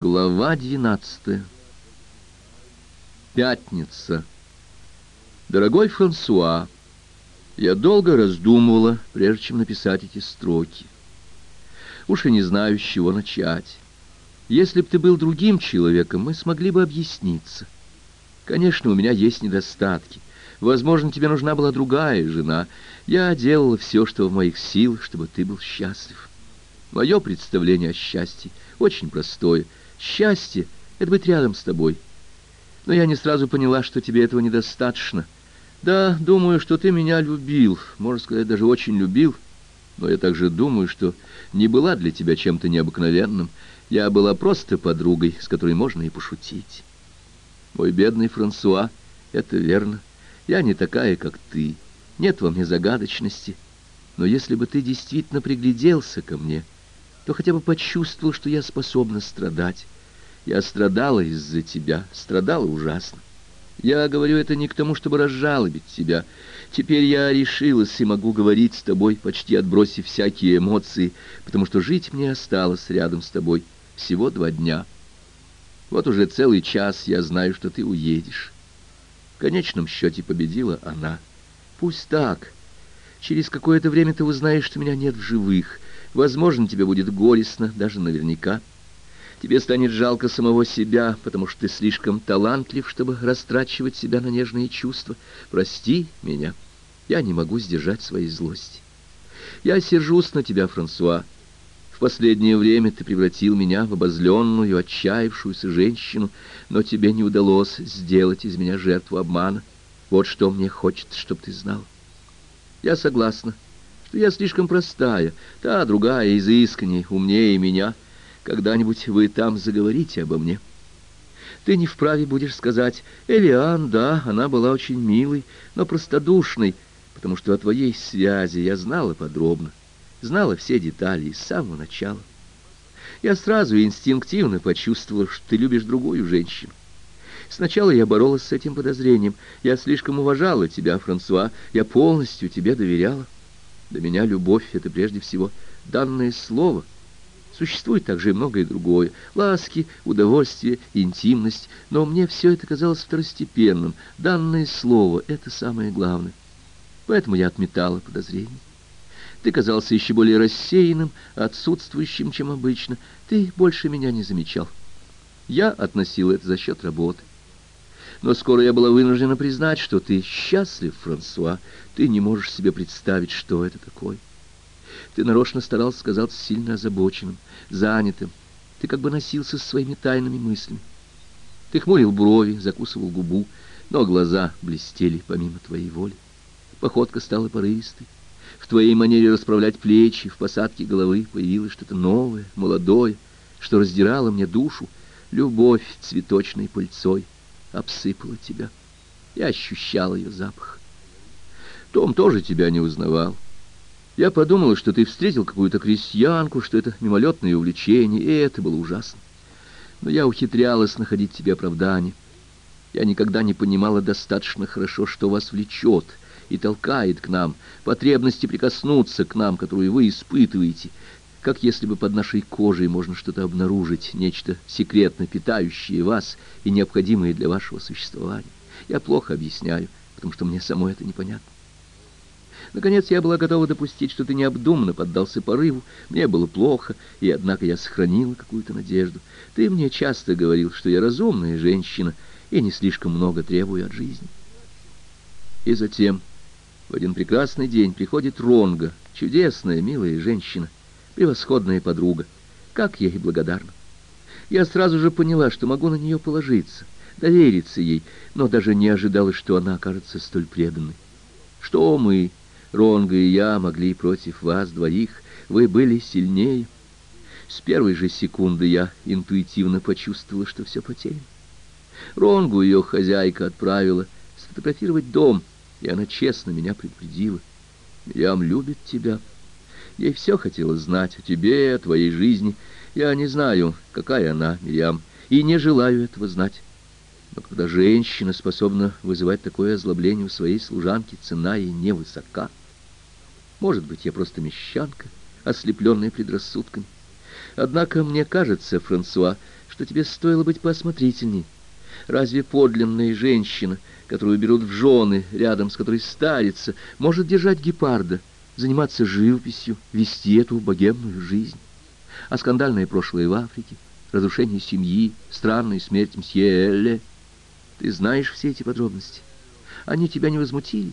Глава двенадцатая. Пятница. Дорогой Франсуа, я долго раздумывала, прежде чем написать эти строки. Уж и не знаю, с чего начать. Если б ты был другим человеком, мы смогли бы объясниться. Конечно, у меня есть недостатки. Возможно, тебе нужна была другая жена. Я делала все, что в моих силах, чтобы ты был счастлив. Мое представление о счастье очень простое — Счастье — это быть рядом с тобой. Но я не сразу поняла, что тебе этого недостаточно. Да, думаю, что ты меня любил, можно сказать, даже очень любил. Но я также думаю, что не была для тебя чем-то необыкновенным. Я была просто подругой, с которой можно и пошутить. Мой бедный Франсуа, это верно. Я не такая, как ты. Нет во мне загадочности. Но если бы ты действительно пригляделся ко мне то хотя бы почувствовал, что я способна страдать. Я страдала из-за тебя, страдала ужасно. Я говорю это не к тому, чтобы разжалобить тебя. Теперь я решилась и могу говорить с тобой, почти отбросив всякие эмоции, потому что жить мне осталось рядом с тобой всего два дня. Вот уже целый час я знаю, что ты уедешь. В конечном счете победила она. Пусть так. Через какое-то время ты узнаешь, что меня нет в живых, Возможно, тебе будет горестно, даже наверняка. Тебе станет жалко самого себя, потому что ты слишком талантлив, чтобы растрачивать себя на нежные чувства. Прости меня, я не могу сдержать своей злости. Я сержусь на тебя, Франсуа. В последнее время ты превратил меня в обозленную, отчаявшуюся женщину, но тебе не удалось сделать из меня жертву обмана. Вот что мне хочется, чтобы ты знал. Я согласна что я слишком простая, та другая изысканней, умнее меня. Когда-нибудь вы там заговорите обо мне. Ты не вправе будешь сказать, Элиан, да, она была очень милой, но простодушной, потому что о твоей связи я знала подробно, знала все детали с самого начала. Я сразу инстинктивно почувствовала, что ты любишь другую женщину. Сначала я боролась с этим подозрением. Я слишком уважала тебя, Франсуа, я полностью тебе доверяла. Для меня любовь — это прежде всего данное слово. Существует также и многое другое — ласки, удовольствие, интимность, но мне все это казалось второстепенным. Данное слово — это самое главное. Поэтому я отметала подозрения. Ты казался еще более рассеянным, отсутствующим, чем обычно. Ты больше меня не замечал. Я относил это за счет работы. Но скоро я была вынуждена признать, что ты счастлив, Франсуа. Ты не можешь себе представить, что это такое. Ты нарочно старался казаться сильно озабоченным, занятым. Ты как бы носился со своими тайными мыслями. Ты хмурил брови, закусывал губу, но глаза блестели помимо твоей воли. Походка стала порывистой. В твоей манере расправлять плечи, в посадке головы появилось что-то новое, молодое, что раздирало мне душу, любовь цветочной пыльцой — обсыпала тебя. Я ощущал ее запах. Том тоже тебя не узнавал. Я подумала, что ты встретил какую-то крестьянку, что это мимолетное увлечение, и это было ужасно. Но я ухитрялась находить тебе оправдание. Я никогда не понимала достаточно хорошо, что вас влечет и толкает к нам, потребности прикоснуться к нам, которую вы испытываете, как если бы под нашей кожей можно что-то обнаружить, нечто секретно питающее вас и необходимое для вашего существования. Я плохо объясняю, потому что мне самой это непонятно. Наконец я была готова допустить, что ты необдуманно поддался порыву. Мне было плохо, и однако я сохранила какую-то надежду. Ты мне часто говорил, что я разумная женщина и не слишком много требую от жизни. И затем в один прекрасный день приходит Ронга, чудесная, милая женщина, превосходная подруга. Как я ей благодарна. Я сразу же поняла, что могу на нее положиться, довериться ей, но даже не ожидала, что она окажется столь преданной. Что мы, Ронга и я, могли против вас двоих? Вы были сильнее. С первой же секунды я интуитивно почувствовала, что все потеряно. Ронгу ее хозяйка отправила сфотографировать дом, и она честно меня предупредила. Мирьям любит тебя. Ей все хотелось знать о тебе, о твоей жизни. Я не знаю, какая она, Мирьям, и не желаю этого знать. Но когда женщина способна вызывать такое озлобление у своей служанки, цена ей невысока. Может быть, я просто мещанка, ослепленная предрассудками. Однако, мне кажется, Франсуа, что тебе стоило быть поосмотрительней. Разве подлинная женщина, которую берут в жены, рядом с которой старится, может держать гепарда, заниматься живописью, вести эту богемную жизнь? А скандальное прошлое в Африке, разрушение семьи, странная смерть мсье Элле. Ты знаешь все эти подробности. Они тебя не возмутили.